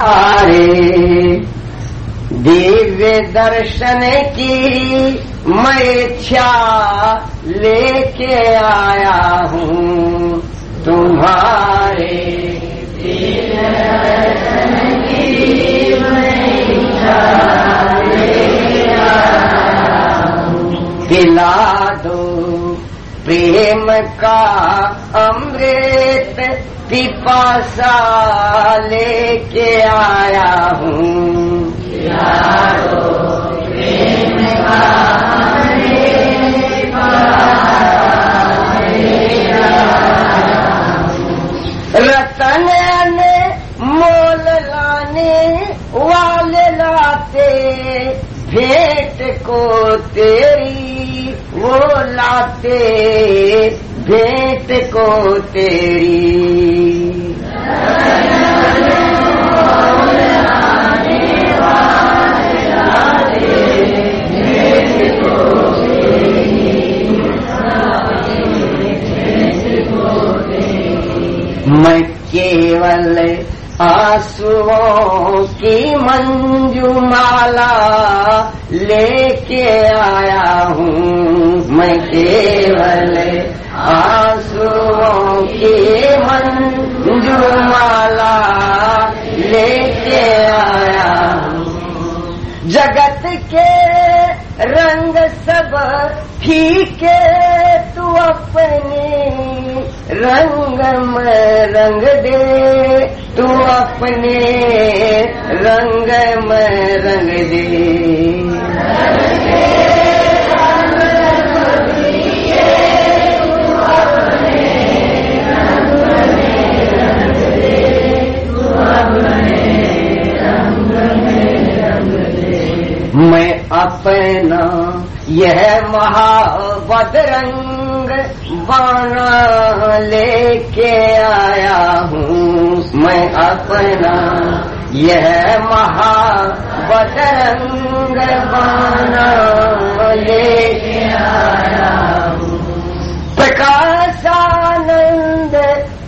आरे दिव्य दर्शन की मैं इच्छा लेके आया हूँ। तुम्हारे पिला दो प्रेम का अमृत पिपासा आया हूँ रतन ने मोल लाने वाले लाते, भेंट को तेरी वो लाते, भेंट को तेरी। मंजुमाला लेके आया हूँ। मैं केवल आंसुओं की मंजुमाला लेके आया हूँ। जगत के रंग सब फीके, तू अपने रंग में रंग दे। अपने रंग में रंग दे। मैं अपना यह महावत रंग बाना लेके आया हूँ। मैं अपना यह महावत रंग बाना लेके आया हूँ। प्रकाशानंद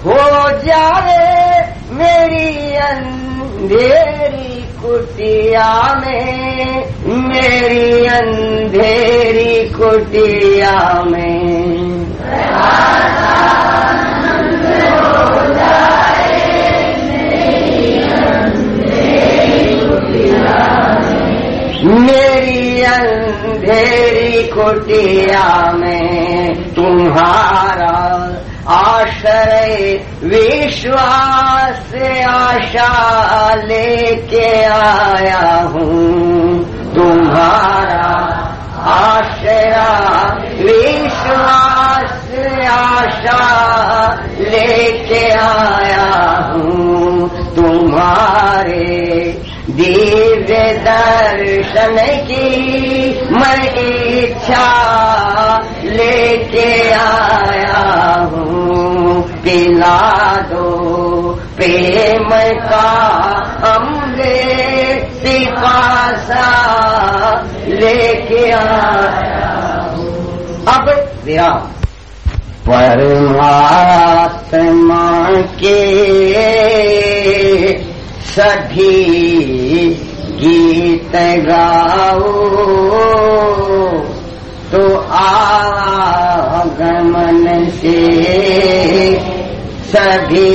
हो जाए मेरी अंधेरी कुटिया में, मेरी अंधेरी कुटिया में। मेरी अंधेरी कुटिया में तुम्हारा आश्रय विश्वास आशा लेके आया हूँ। तुम्हारा आश्रय विश्वास आशा लेके आया हूँ तुम्हारे दिव्य दर्शन की मैं इच्छा लेके आया हूँ। पिला दो प्रेम का अमृत सिपासा लेके आया अब विराम। सभी गीत तो आगमन से सभी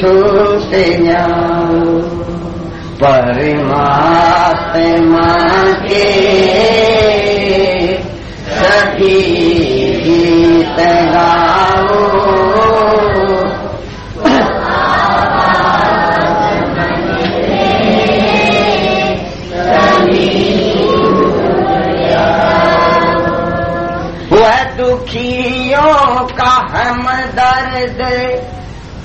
छूट जाओ। परमात्मा के सभी वह दुखियों का हम दर्द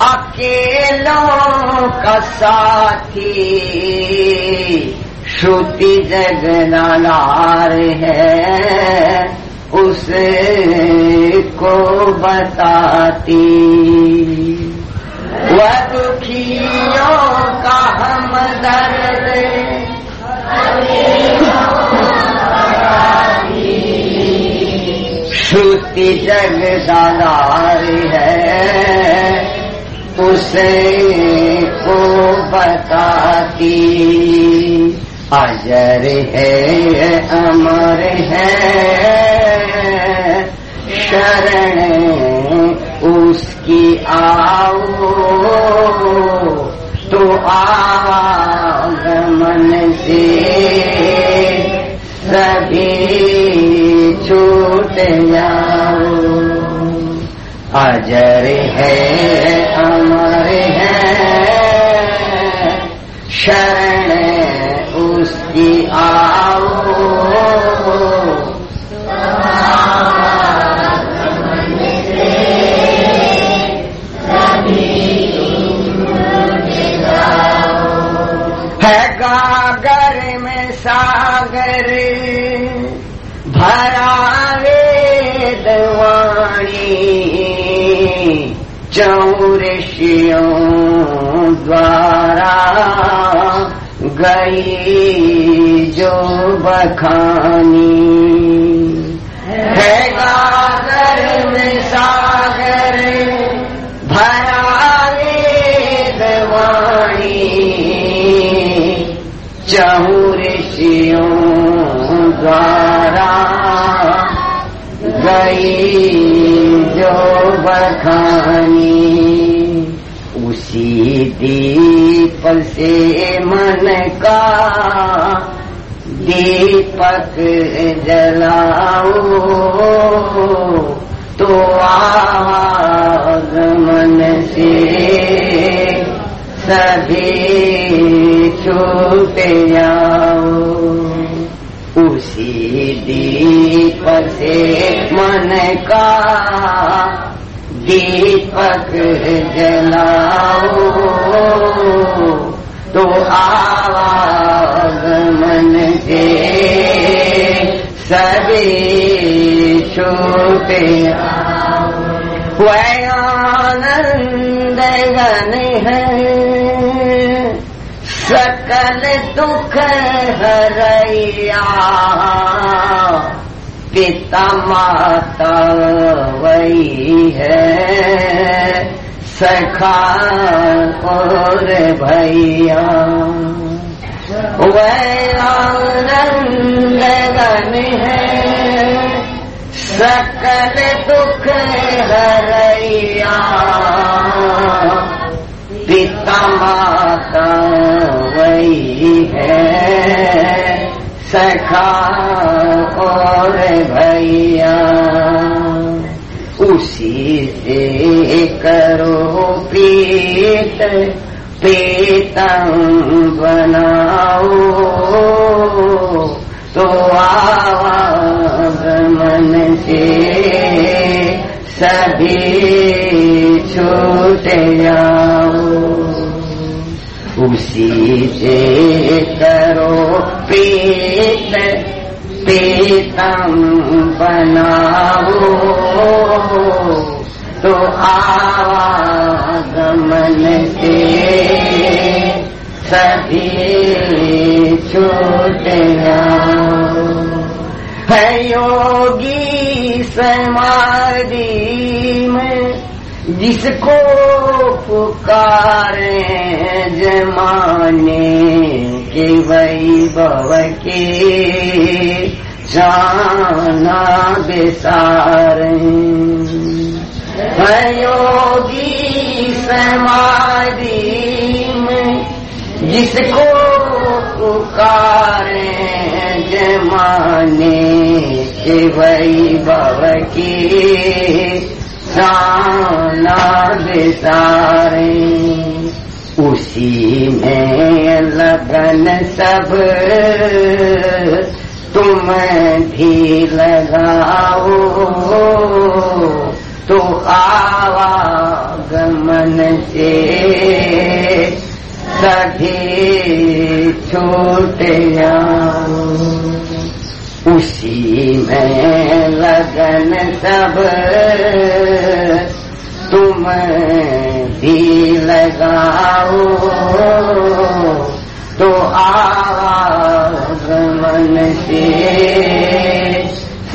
अकेलों का साथी। श्रुति जगनार है। उसको बताती। वह दुखियों का हम दर्द श्रुति जग जगदार है। उसे को बता ख्याति अजर है, अमर है। शरण उसकी आओ। तो आगमन से सभी छूट जाओ। अजर है अमर है शरण चौऋषियों द्वारा गई जो बखानी। है गागर में सागर भरा वेदवाणी चहुऋषियों द्वारा गई जो बखानी उसी दीप से मन का दीपक जलाओ। तो आगमन से सभी छूट जाओ। उसी दीप से मन का दीपक जलाओ। तो आवागमन से सभी छूट आनंद गन सकल दुख हरैया। पिता माता वही है, सखा और भैया। वह है, सकल दुख हरैया। पिता माता सखा और भैया, उसी से करो प्रीत प्रीतम बनाओ। तो आवागमन से सभी छूट जाओ। उसी से करो प्रीत, प्रीतम बनाओ। तो आवागमन से सभी छूट है योगी समाधि में जिसको पुकारे जमाने के बेसारे। योगी समाधि में जिसको पुकारे जमाने के वैभव की जाना बेसारे उसी में लगन सब तुम भी लगाओ। तो आवागमन से सभी छूट जाओ। उसी में लगन सब। तुम भी लगाओ। तो आवागमन से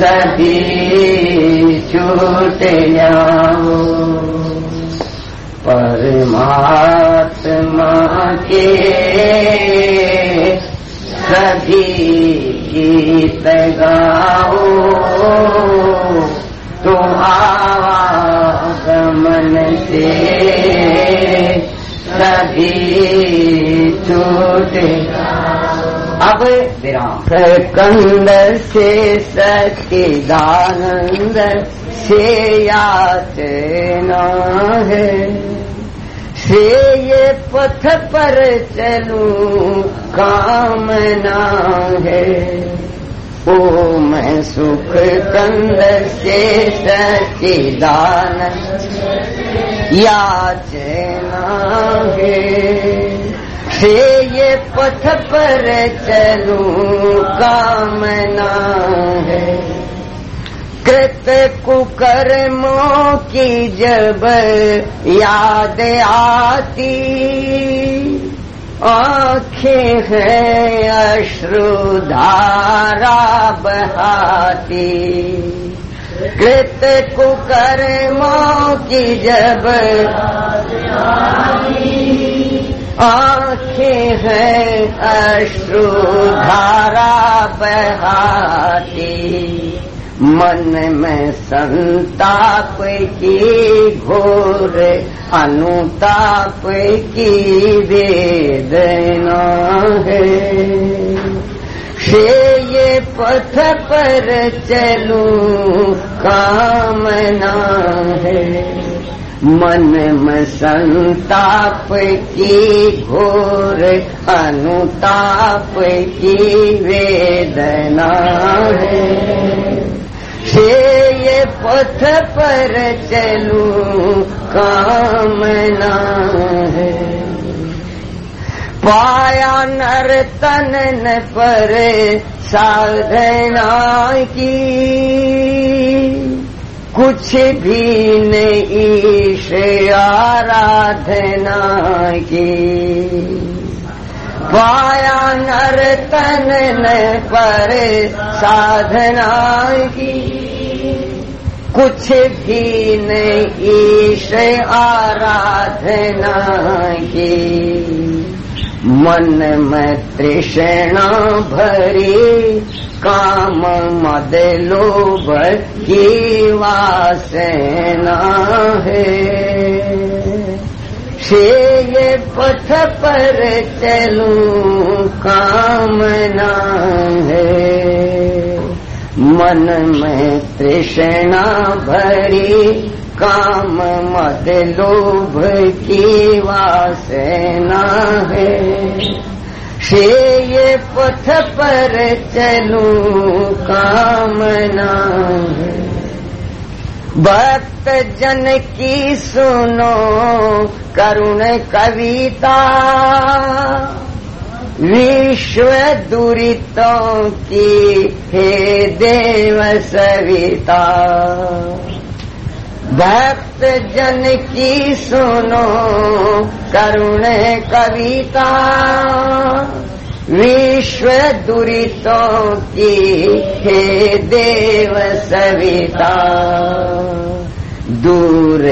सभी छूट जाओ। परमात्मा के सभी गीत गाओ। तुम आवागमन से सभी छूटे अब विराम। कंद से सचिदानंद से याचना है। से ये पथ पर चलूँ कामना है। ओ, मैं सुख कंद से सचिदानंद याचना है। से ये पथ पर चलूँ कामना है। कृत कुकर्मों की जब याद आती, आँखें हैं अश्रुधारा बहाती। कृत कुकर्मों की जब आँखें हैं अश्रुधारा बहाती। मन में संताप की घोर अनुताप की वेदना है। से ये पथ पर चलूँ कामना है। मन में संताप की घोर अनुताप की वेदना है। से ये पथ पर चलूँ कामना है। पाया नर तन पर साधना की, कुछ भी नहीं आराधना की। पाया नर तन पर साधना की। कुछ भी नहीं, ईश आराधना की मन में तृष्णा भरी, काम मद लोभ की वासना है। से ये पथ पर चलूँ, कामना है। मन में तृष्णा भरी, काम मद लोभ की वासना है। से ये पथ पर चलूँ कामना भक्त जन की सुनो, करुण कविता। विश्व दुरितों की हे देव सविता भक्त जन की सुनो, करुण कविता। विश्व दुरितों की हे देव सविता दूर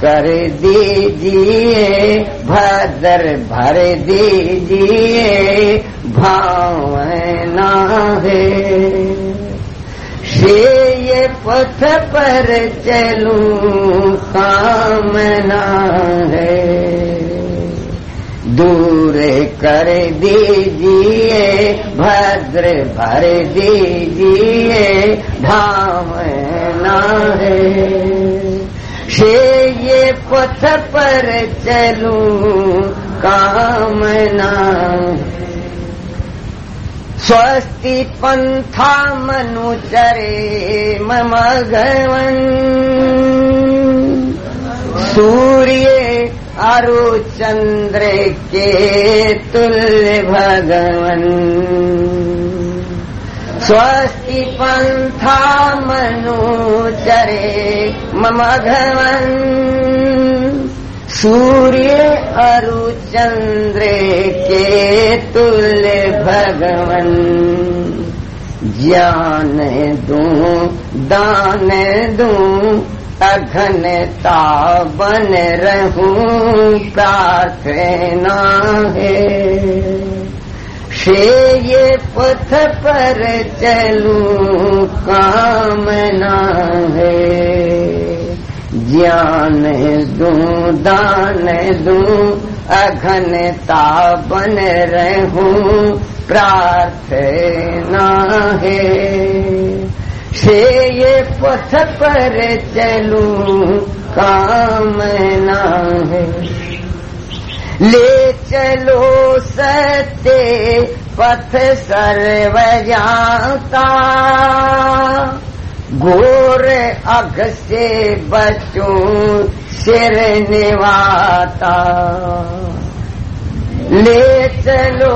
कर दीजिए, भद्र भर दीजिए, भावना है। से ये पथ पर चलूँ, कामना है। दूर कर दीजिए, भद्र भर दीजिए, भावना है। से ये पथ पर चलूँ, कामना। स्वस्ति पंथा मनुचरे मम गवन। सूर्य अरु चंद्र के तुल्य भगवन। स्वस्ति पंथा मनुचरे मम घवन सूर्य अरु चंद्र के तुल्य भगवन। ज्ञान दूं दान दूं अघनता रहूं प्रार्थना है से ये पथ पर चलूँ कामना है। ज्ञान दू, दान दू, अघनता बन रहूँ, प्रार्थना है। से ये पथ पर चलूँ कामना है। ले चलो सत्य पथ सर्व जाता घोर अघ से बचूं सिर निवाता। ले चलो